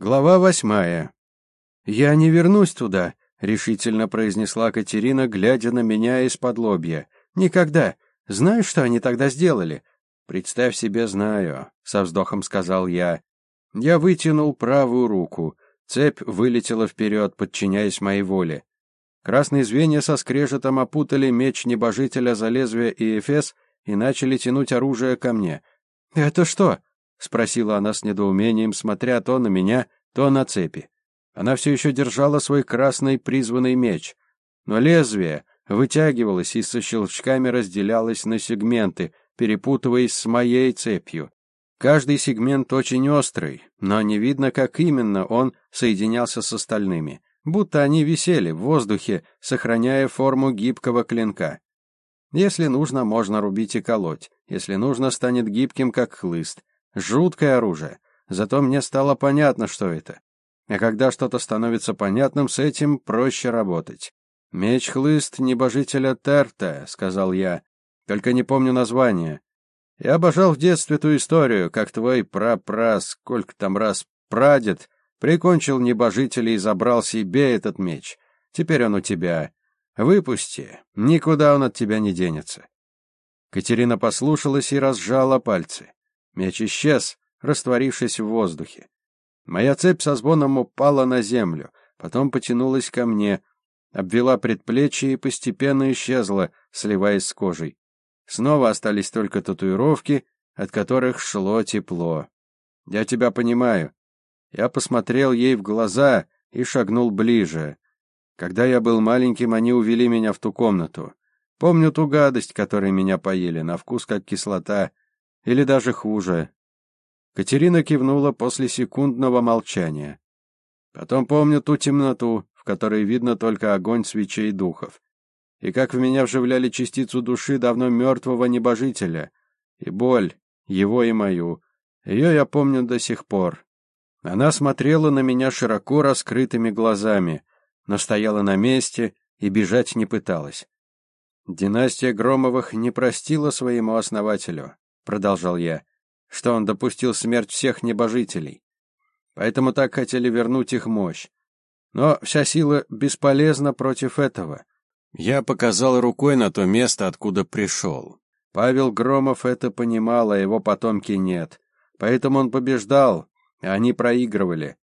Глава восьмая. «Я не вернусь туда», — решительно произнесла Катерина, глядя на меня из-под лобья. «Никогда. Знаешь, что они тогда сделали?» «Представь себе, знаю», — со вздохом сказал я. Я вытянул правую руку. Цепь вылетела вперед, подчиняясь моей воле. Красные звенья со скрежетом опутали меч небожителя за лезвие и эфес и начали тянуть оружие ко мне. «Это что?» — спросила она с недоумением, смотря то на меня, то на цепи. Она все еще держала свой красный призванный меч, но лезвие вытягивалось и со щелчками разделялось на сегменты, перепутываясь с моей цепью. Каждый сегмент очень острый, но не видно, как именно он соединялся с остальными, будто они висели в воздухе, сохраняя форму гибкого клинка. Если нужно, можно рубить и колоть, если нужно, станет гибким, как хлыст. Жуткое оружие. Зато мне стало понятно, что это. А когда что-то становится понятным, с этим проще работать. «Меч-хлыст небожителя Терта», — сказал я. «Только не помню название. Я обожал в детстве ту историю, как твой прапра, сколько там раз, прадед, прикончил небожителя и забрал себе этот меч. Теперь он у тебя. Выпусти, никуда он от тебя не денется». Катерина послушалась и разжала пальцы. Меч исчез, растворившись в воздухе. Моя цепь со звоном упала на землю, потом потянулась ко мне, обвела предплечье и постепенно исчезла, сливаясь с кожей. Снова остались только татуировки, от которых шло тепло. «Я тебя понимаю». Я посмотрел ей в глаза и шагнул ближе. Когда я был маленьким, они увели меня в ту комнату. Помню ту гадость, которой меня поели, на вкус как кислота. Или даже хуже. Катерина кивнула после секундного молчания. Потом помню ту темноту, в которой видно только огонь свечей духов. И как в меня вживляли частицу души давно мертвого небожителя. И боль, его и мою. Ее я помню до сих пор. Она смотрела на меня широко раскрытыми глазами, но стояла на месте и бежать не пыталась. Династия Громовых не простила своему основателю продолжал я, что он допустил смерть всех небожителей. Поэтому так хотели вернуть их мощь. Но вся сила бесполезна против этого. Я показал рукой на то место, откуда пришел. Павел Громов это понимал, а его потомки нет. Поэтому он побеждал, а они проигрывали.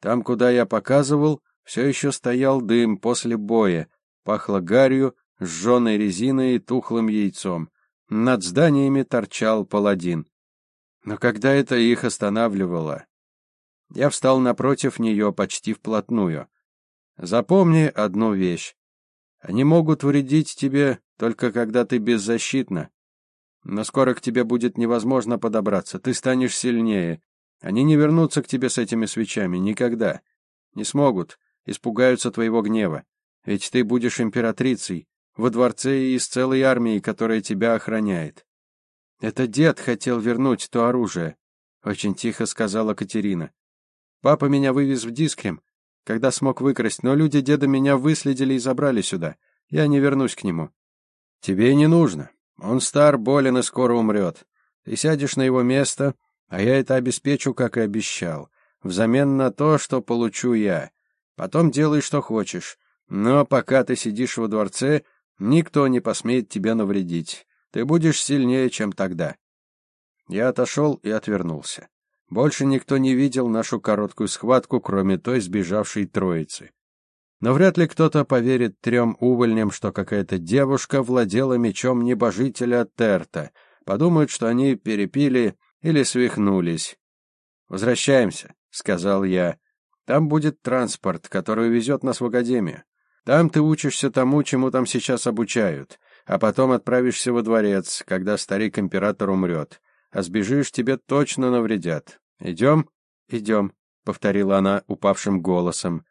Там, куда я показывал, все еще стоял дым после боя, пахло гарью, сжженной резиной и тухлым яйцом. Над зданиями торчал паладин. Но когда это их останавливало? Я встал напротив нее почти вплотную. Запомни одну вещь. Они могут вредить тебе только когда ты беззащитна. Но скоро к тебе будет невозможно подобраться, ты станешь сильнее. Они не вернутся к тебе с этими свечами никогда. Не смогут, испугаются твоего гнева. Ведь ты будешь императрицей, во дворце и с целой армией, которая тебя охраняет. Это дед хотел вернуть то оружие, очень тихо сказала Катерина. Папа меня вывез в Дискрем, когда смог выкрасть, но люди деда меня выследили и забрали сюда. Я не вернусь к нему. Тебе не нужно. Он стар, болен и скоро умрет. Ты сядешь на его место, а я это обеспечу, как и обещал, взамен на то, что получу я. Потом делай, что хочешь. Но пока ты сидишь во дворце, Никто не посмеет тебе навредить. Ты будешь сильнее, чем тогда. Я отошел и отвернулся. Больше никто не видел нашу короткую схватку, кроме той сбежавшей троицы. Но вряд ли кто-то поверит трем увольням, что какая-то девушка владела мечом небожителя Терта. Подумают, что они перепили или свихнулись. «Возвращаемся», — сказал я. «Там будет транспорт, который увезет нас в академию. Там ты учишься тому, чему там сейчас обучают, а потом отправишься во дворец, когда старик-император умрет. А сбежишь, тебе точно навредят. Идем? Идем, — повторила она упавшим голосом.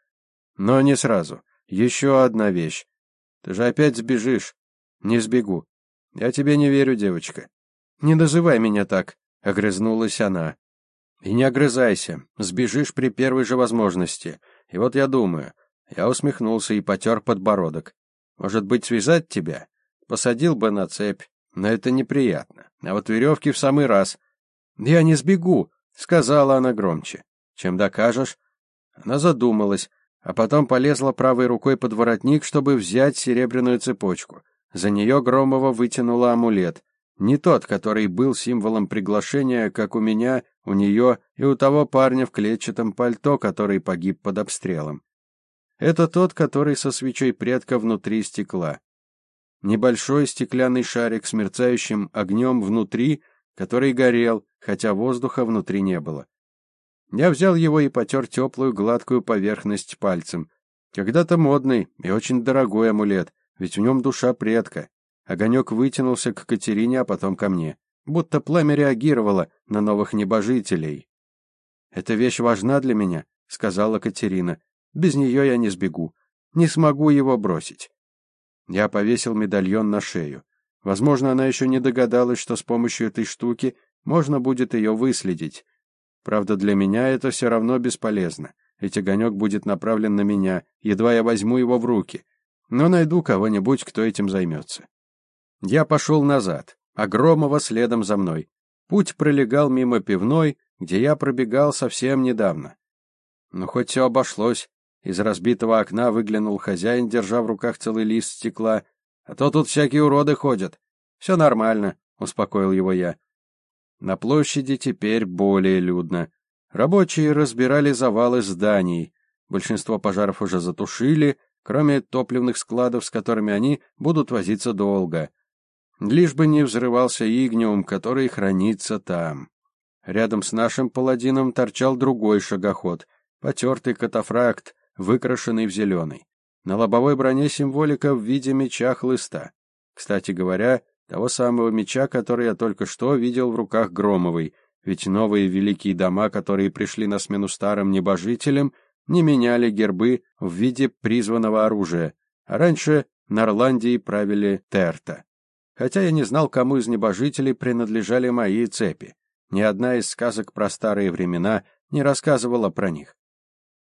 Но не сразу. Еще одна вещь. Ты же опять сбежишь. Не сбегу. Я тебе не верю, девочка. Не называй меня так, — огрызнулась она. И не огрызайся. Сбежишь при первой же возможности. И вот я думаю, я усмехнулся и потер подбородок. Может быть, связать тебя? Посадил бы на цепь, но это неприятно. А вот веревки в самый раз. Я не сбегу, сказала она громче. Чем докажешь? Она задумалась, а потом полезла правой рукой под воротник, чтобы взять серебряную цепочку. За нее Громова вытянула амулет. Не тот, который был символом приглашения, как у меня, у нее и у того парня в клетчатом пальто, который погиб под обстрелом. Это тот, который со свечой предка внутри стекла. Небольшой стеклянный шарик с мерцающим огнем внутри, который горел, хотя воздуха внутри не было. Я взял его и потер теплую гладкую поверхность пальцем. Когда-то модный и очень дорогой амулет, ведь в нем душа предка. Огонек вытянулся к Катерине, а потом ко мне, будто пламя реагировало на новых небожителей. «Эта вещь важна для меня», — сказала Катерина. «Без нее я не сбегу. Не смогу его бросить». Я повесил медальон на шею. Возможно, она еще не догадалась, что с помощью этой штуки можно будет ее выследить. Правда, для меня это все равно бесполезно, ведь огонек будет направлен на меня, едва я возьму его в руки. Но найду кого-нибудь, кто этим займется. Я пошел назад, Громова следом за мной. Путь пролегал мимо пивной, где я пробегал совсем недавно. Но хоть все обошлось. Из разбитого окна выглянул хозяин, держа в руках целый лист стекла. А то тут всякие уроды ходят. Все нормально, успокоил его я. На площади теперь более людно. Рабочие разбирали завалы зданий. Большинство пожаров уже затушили, кроме топливных складов, с которыми они будут возиться долго. Лишь бы не взрывался игниум, который хранится там. Рядом с нашим паладином торчал другой шагоход, потертый катафракт, выкрашенный в зеленый. На лобовой броне символика в виде меча-хлыста. Кстати говоря, того самого меча, который я только что видел в руках Громовой, ведь новые великие дома, которые пришли на смену старым небожителям, не меняли гербы в виде призванного оружия, а раньше на Ирландии правили Терта. Хотя я не знал, кому из небожителей принадлежали мои цепи. Ни одна из сказок про старые времена не рассказывала про них.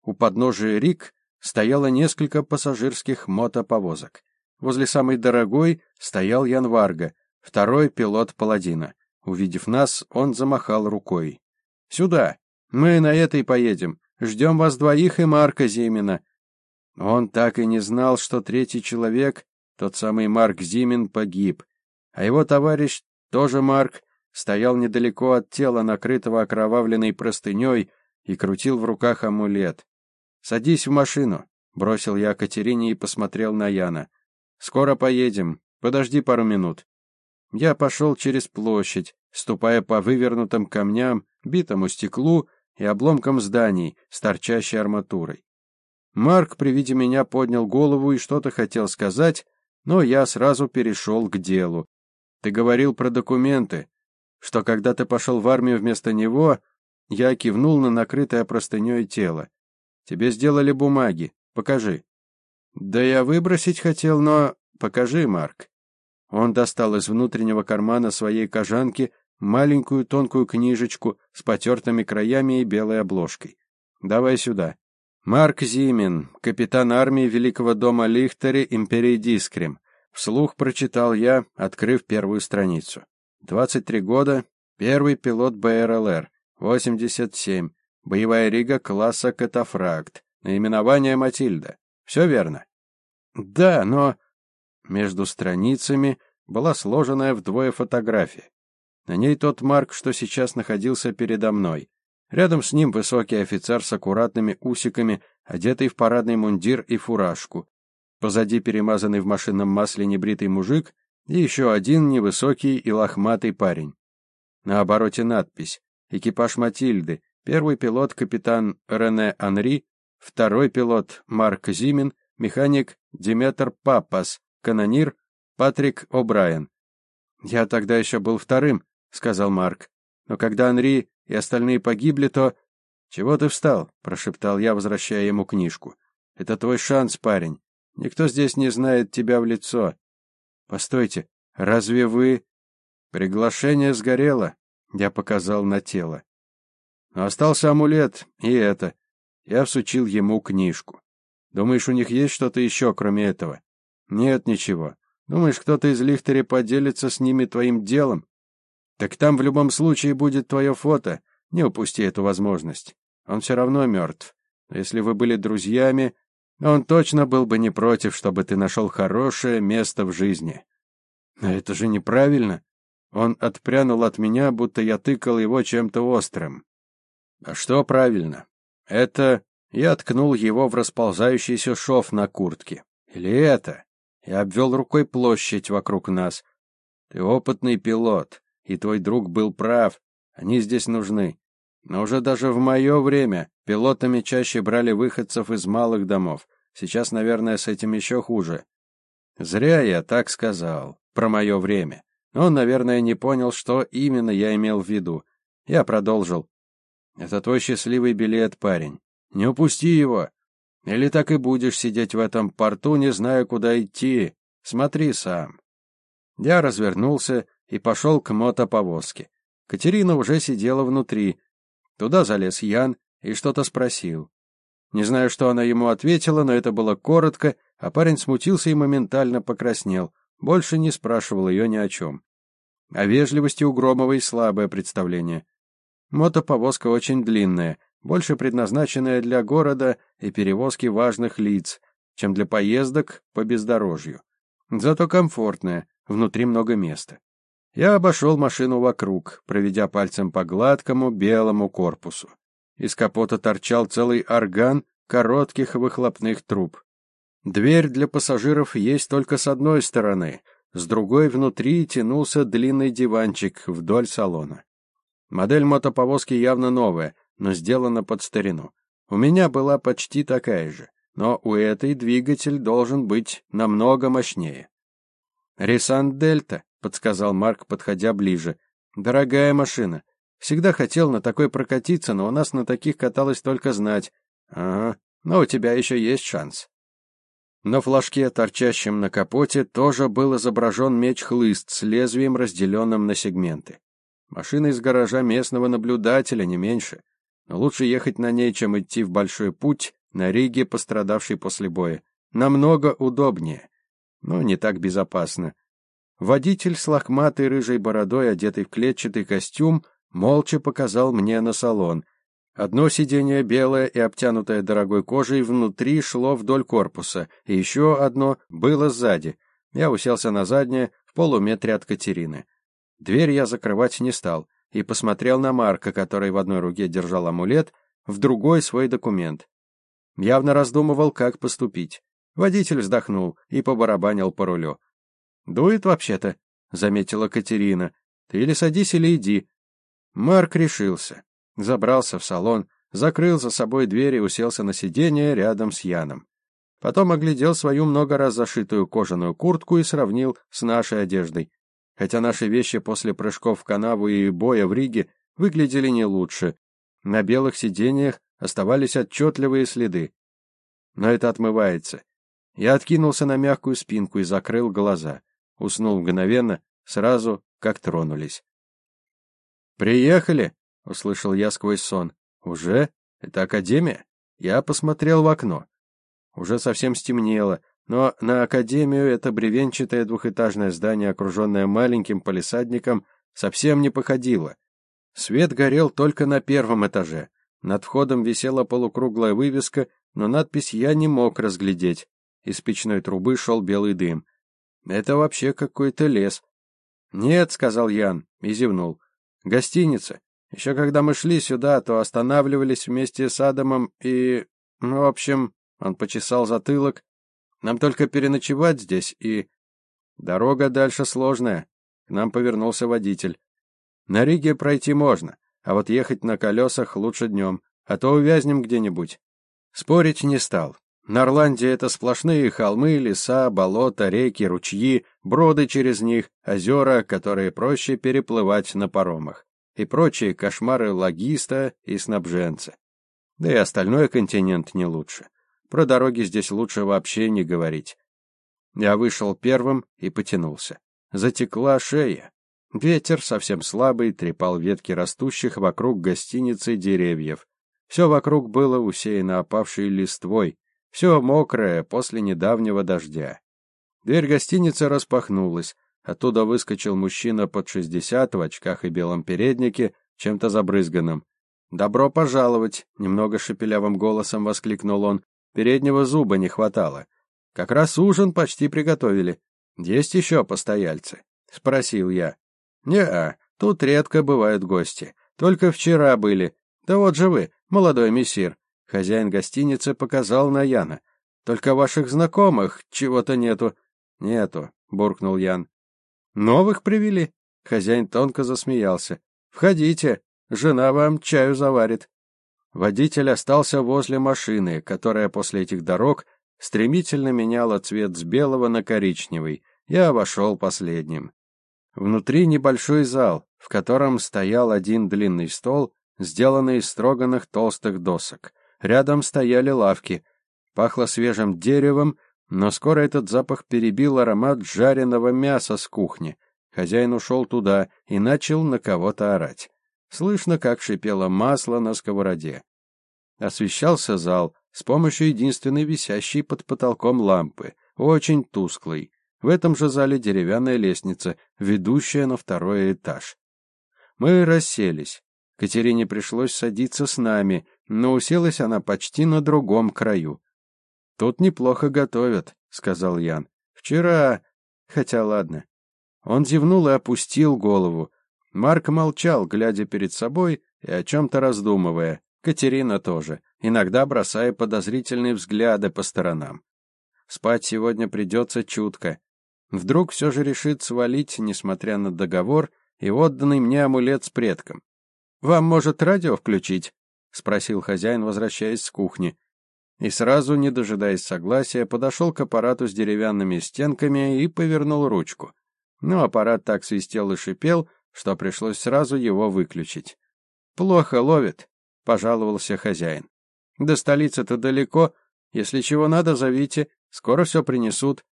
У подножия Рик стояло несколько пассажирских мотоповозок. Возле самой дорогой стоял Ян Варга, второй пилот Паладина. Увидев нас, он замахал рукой. «Сюда! Мы на этой поедем. Ждем вас двоих и Марка Зимина». Он так и не знал, что третий человек, тот самый Марк Зимин, погиб а его товарищ, тоже Марк, стоял недалеко от тела, накрытого окровавленной простыней, и крутил в руках амулет. «Садись в машину», — бросил я Катерине и посмотрел на Яна. «Скоро поедем. Подожди пару минут». Я пошел через площадь, ступая по вывернутым камням, битому стеклу и обломкам зданий с торчащей арматурой. Марк при виде меня поднял голову и что-то хотел сказать, но я сразу перешел к делу. Ты говорил про документы, что когда ты пошел в армию вместо него, я кивнул на накрытое простыней тело. Тебе сделали бумаги. Покажи. Да я выбросить хотел, но... Покажи, Марк. Он достал из внутреннего кармана своей кожанки маленькую тонкую книжечку с потертыми краями и белой обложкой. Давай сюда. Марк Зимин, капитан армии Великого дома Лихтери империи Дискрем. Вслух прочитал я, открыв первую страницу. 23 года, первый пилот БРЛР, 87, боевая рига класса «Катафракт», наименование «Матильда». Все верно? Да, но... Между страницами была сложенная вдвое фотография. На ней тот Марк, что сейчас находился передо мной. Рядом с ним высокий офицер с аккуратными усиками, одетый в парадный мундир и фуражку. Позади перемазанный в машинном масле небритый мужик и еще один невысокий и лохматый парень. На обороте надпись «Экипаж Матильды», первый пилот капитан Рене Анри, второй пилот Марк Зимин, механик Диметр Папас, канонир Патрик О'Брайен. «Я тогда еще был вторым», — сказал Марк. «Но когда Анри и остальные погибли, то...» «Чего ты встал?» — прошептал я, возвращая ему книжку. «Это твой шанс, парень. Никто здесь не знает тебя в лицо. Постойте, разве вы... Приглашение сгорело, я показал на тело. Но остался амулет, и это. Я всучил ему книжку. Думаешь, у них есть что-то еще, кроме этого? Нет ничего. Думаешь, кто-то из Лихтери поделится с ними твоим делом? Так там в любом случае будет твое фото. Не упусти эту возможность. Он все равно мертв. Если вы были друзьями, он точно был бы не против, чтобы ты нашел хорошее место в жизни. Но это же неправильно. Он отпрянул от меня, будто я тыкал его чем-то острым. А что правильно? Это я ткнул его в расползающийся шов на куртке. Или это? Я обвел рукой площадь вокруг нас. Ты опытный пилот, и твой друг был прав. Они здесь нужны. Но уже даже в мое время пилотами чаще брали выходцев из малых домов. Сейчас, наверное, с этим еще хуже. Зря я так сказал про мое время. Он, наверное, не понял, что именно я имел в виду. Я продолжил. Это твой счастливый билет, парень. Не упусти его. Или так и будешь сидеть в этом порту, не зная, куда идти. Смотри сам. Я развернулся и пошел к мотоповозке. Катерина уже сидела внутри. Туда залез Ян и что-то спросил. Не знаю, что она ему ответила, но это было коротко, а парень смутился и моментально покраснел. Больше не спрашивал ее ни о чем. О вежливости у Громовой слабое представление. Мотоповозка очень длинная, больше предназначенная для города и перевозки важных лиц, чем для поездок по бездорожью. Зато комфортная, внутри много места. Я обошел машину вокруг, проведя пальцем по гладкому белому корпусу. Из капота торчал целый орган коротких выхлопных труб. Дверь для пассажиров есть только с одной стороны, с другой внутри тянулся длинный диванчик вдоль салона. Модель мотоповозки явно новая, но сделана под старину. У меня была почти такая же, но у этой двигатель должен быть намного мощнее. «Ресант Дельта», — подсказал Марк, подходя ближе. «Дорогая машина. Всегда хотел на такой прокатиться, но у нас на таких каталось только знать. Ага, но у тебя еще есть шанс». На флажке, торчащем на капоте, тоже был изображен меч-хлыст с лезвием, разделенным на сегменты. Машина из гаража местного наблюдателя, не меньше. Но лучше ехать на ней, чем идти в большой путь на Риге, пострадавшей после боя. Намного удобнее, но не так безопасно. Водитель с лохматой рыжей бородой, одетый в клетчатый костюм, молча показал мне на салон. Одно сиденье белое и обтянутое дорогой кожей внутри шло вдоль корпуса, и еще одно было сзади. Я уселся на заднее, в полуметре от Катерины. Дверь я закрывать не стал и посмотрел на Марка, который в одной руке держал амулет, в другой свой документ. Явно раздумывал, как поступить. Водитель вздохнул и побарабанил по рулю. «Дует вообще-то», — заметила Катерина. «Ты или садись, или иди». Марк решился. Забрался в салон, закрыл за собой дверь и уселся на сиденье рядом с Яном. Потом оглядел свою много раз зашитую кожаную куртку и сравнил с нашей одеждой хотя наши вещи после прыжков в канаву и боя в Риге выглядели не лучше. На белых сиденьях оставались отчетливые следы. Но это отмывается. Я откинулся на мягкую спинку и закрыл глаза. Уснул мгновенно, сразу, как тронулись. «Приехали!» — услышал я сквозь сон. «Уже? Это Академия?» Я посмотрел в окно. Уже совсем стемнело, но на академию это бревенчатое двухэтажное здание, окруженное маленьким палисадником, совсем не походило. Свет горел только на первом этаже. Над входом висела полукруглая вывеска, но надпись я не мог разглядеть. Из печной трубы шел белый дым. Это вообще какой-то лес. «Нет», — сказал Ян и зевнул. «Гостиница. Еще когда мы шли сюда, то останавливались вместе с Адамом и... В общем, он почесал затылок, нам только переночевать здесь и... Дорога дальше сложная. К нам повернулся водитель. На Риге пройти можно, а вот ехать на колесах лучше днем, а то увязнем где-нибудь. Спорить не стал. На Орландии это сплошные холмы, леса, болота, реки, ручьи, броды через них, озера, которые проще переплывать на паромах, и прочие кошмары логиста и снабженца. Да и остальной континент не лучше. Про дороги здесь лучше вообще не говорить. Я вышел первым и потянулся. Затекла шея. Ветер, совсем слабый, трепал ветки растущих вокруг гостиницы деревьев. Все вокруг было усеяно опавшей листвой, все мокрое после недавнего дождя. Дверь гостиницы распахнулась. Оттуда выскочил мужчина под шестьдесят в очках и белом переднике, чем-то забрызганном. Добро пожаловать, немного шепелявым голосом воскликнул он. Переднего зуба не хватало. Как раз ужин почти приготовили. Есть еще постояльцы? спросил я. Не-а, тут редко бывают гости. Только вчера были. Да вот же вы, молодой мессир. Хозяин гостиницы показал на Яна. Только ваших знакомых чего-то нету. Нету, буркнул Ян. Новых привели? Хозяин тонко засмеялся. Входите, жена вам чаю заварит. Водитель остался возле машины, которая после этих дорог стремительно меняла цвет с белого на коричневый. Я вошел последним. Внутри небольшой зал, в котором стоял один длинный стол, сделанный из строганных толстых досок. Рядом стояли лавки. Пахло свежим деревом, но скоро этот запах перебил аромат жареного мяса с кухни. Хозяин ушел туда и начал на кого-то орать. Слышно, как шипело масло на сковороде. Освещался зал с помощью единственной висящей под потолком лампы, очень тусклой. В этом же зале деревянная лестница, ведущая на второй этаж. Мы расселись. Катерине пришлось садиться с нами, но уселась она почти на другом краю. «Тут неплохо готовят», — сказал Ян. «Вчера... Хотя ладно». Он зевнул и опустил голову. Марк молчал, глядя перед собой и о чем-то раздумывая. Катерина тоже, иногда бросая подозрительные взгляды по сторонам. Спать сегодня придется чутко. Вдруг все же решит свалить, несмотря на договор и отданный мне амулет с предком. «Вам, может, радио включить?» — спросил хозяин, возвращаясь с кухни. И сразу, не дожидаясь согласия, подошел к аппарату с деревянными стенками и повернул ручку. Но аппарат так свистел и шипел, что пришлось сразу его выключить. «Плохо ловит», — пожаловался хозяин. «До столицы-то далеко. Если чего надо, зовите. Скоро все принесут».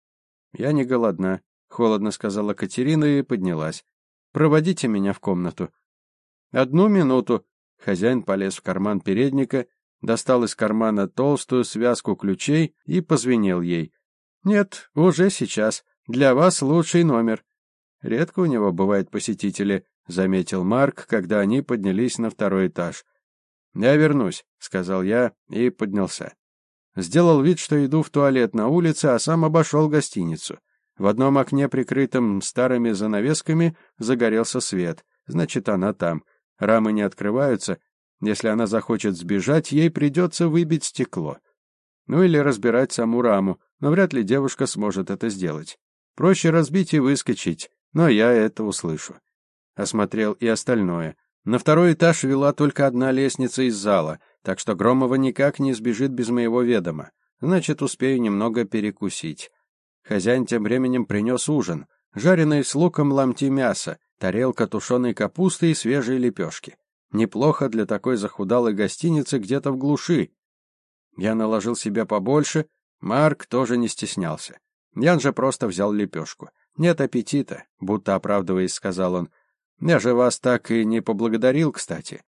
«Я не голодна», — холодно сказала Катерина и поднялась. «Проводите меня в комнату». «Одну минуту». Хозяин полез в карман передника, достал из кармана толстую связку ключей и позвенел ей. «Нет, уже сейчас. Для вас лучший номер». Редко у него бывают посетители, заметил Марк, когда они поднялись на второй этаж. Я вернусь, сказал я и поднялся. Сделал вид, что иду в туалет на улице, а сам обошел гостиницу. В одном окне, прикрытом старыми занавесками, загорелся свет. Значит, она там. Рамы не открываются. Если она захочет сбежать, ей придется выбить стекло. Ну или разбирать саму раму, но вряд ли девушка сможет это сделать. Проще разбить и выскочить, но я это услышу. Осмотрел и остальное. На второй этаж вела только одна лестница из зала, так что Громова никак не сбежит без моего ведома. Значит, успею немного перекусить. Хозяин тем временем принес ужин. Жареные с луком ломти мяса, тарелка тушеной капусты и свежие лепешки. Неплохо для такой захудалой гостиницы где-то в глуши. Я наложил себе побольше, Марк тоже не стеснялся. Ян же просто взял лепешку. «Нет аппетита», — будто оправдываясь, сказал он. «Я же вас так и не поблагодарил, кстати».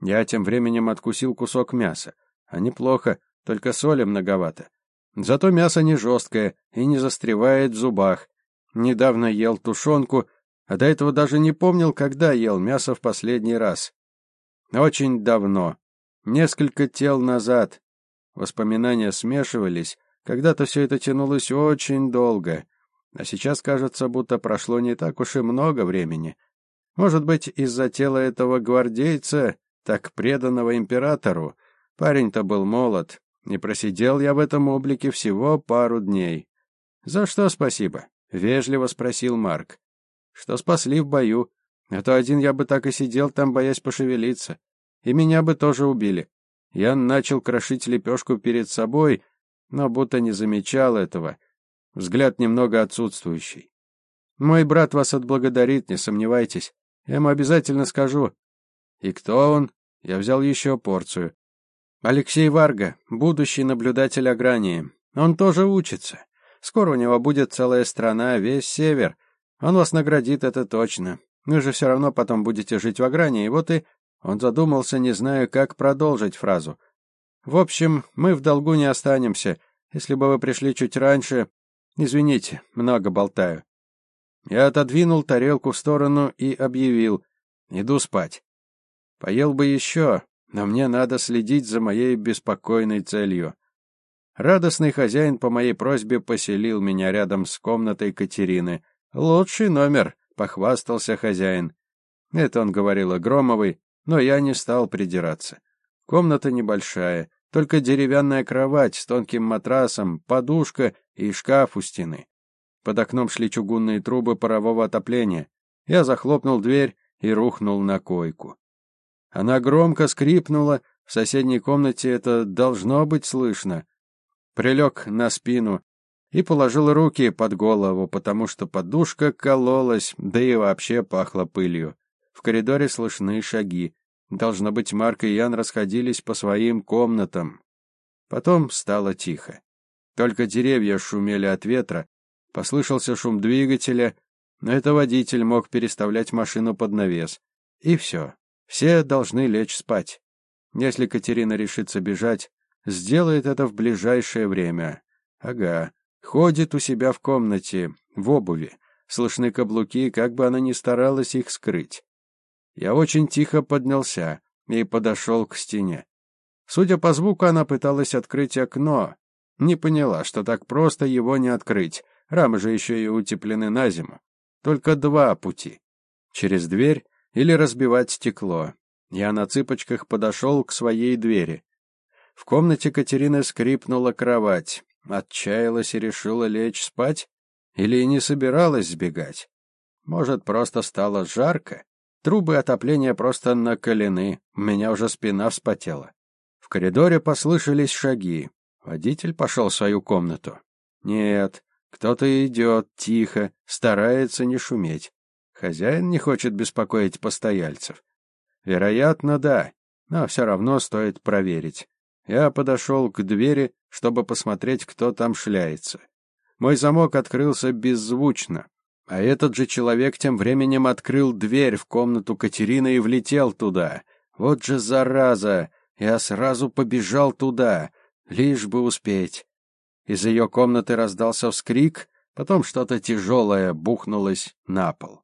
Я тем временем откусил кусок мяса. А неплохо, только соли многовато. Зато мясо не жесткое и не застревает в зубах. Недавно ел тушенку, а до этого даже не помнил, когда ел мясо в последний раз. Очень давно. Несколько тел назад. Воспоминания смешивались. Когда-то все это тянулось очень долго. А сейчас кажется, будто прошло не так уж и много времени. Может быть, из-за тела этого гвардейца, так преданного императору, парень-то был молод, и просидел я в этом облике всего пару дней. «За что спасибо?» — вежливо спросил Марк. «Что спасли в бою, а то один я бы так и сидел там, боясь пошевелиться. И меня бы тоже убили. Я начал крошить лепешку перед собой, но будто не замечал этого, Взгляд немного отсутствующий. Мой брат вас отблагодарит, не сомневайтесь. Я ему обязательно скажу. И кто он? Я взял еще порцию. Алексей Варга, будущий наблюдатель Агрании. Он тоже учится. Скоро у него будет целая страна, весь север. Он вас наградит, это точно. Вы же все равно потом будете жить в Агрании, вот и... Он задумался, не зная, как продолжить фразу. В общем, мы в долгу не останемся. Если бы вы пришли чуть раньше, Извините, много болтаю. Я отодвинул тарелку в сторону и объявил: "Иду спать". Поел бы еще, но мне надо следить за моей беспокойной целью. Радостный хозяин по моей просьбе поселил меня рядом с комнатой Катерины. Лучший номер, похвастался хозяин. Это он говорил о Громовой, но я не стал придираться. Комната небольшая, только деревянная кровать с тонким матрасом, подушка и шкаф у стены. Под окном шли чугунные трубы парового отопления. Я захлопнул дверь и рухнул на койку. Она громко скрипнула, в соседней комнате это должно быть слышно. Прилег на спину и положил руки под голову, потому что подушка кололась, да и вообще пахло пылью. В коридоре слышны шаги. Должно быть, Марк и Ян расходились по своим комнатам. Потом стало тихо. Только деревья шумели от ветра, послышался шум двигателя, но это водитель мог переставлять машину под навес. И все. Все должны лечь спать. Если Катерина решится бежать, сделает это в ближайшее время. Ага, ходит у себя в комнате, в обуви. Слышны каблуки, как бы она ни старалась их скрыть. Я очень тихо поднялся и подошел к стене. Судя по звуку, она пыталась открыть окно. Не поняла, что так просто его не открыть. Рамы же еще и утеплены на зиму. Только два пути. Через дверь или разбивать стекло. Я на цыпочках подошел к своей двери. В комнате Катерины скрипнула кровать. Отчаялась и решила лечь спать? Или не собиралась сбегать? Может, просто стало жарко? Трубы отопления просто накалены, у меня уже спина вспотела. В коридоре послышались шаги. Водитель пошел в свою комнату. Нет, кто-то идет тихо, старается не шуметь. Хозяин не хочет беспокоить постояльцев. Вероятно, да, но все равно стоит проверить. Я подошел к двери, чтобы посмотреть, кто там шляется. Мой замок открылся беззвучно, а этот же человек тем временем открыл дверь в комнату Катерины и влетел туда. Вот же зараза! Я сразу побежал туда, лишь бы успеть. Из ее комнаты раздался вскрик, потом что-то тяжелое бухнулось на пол.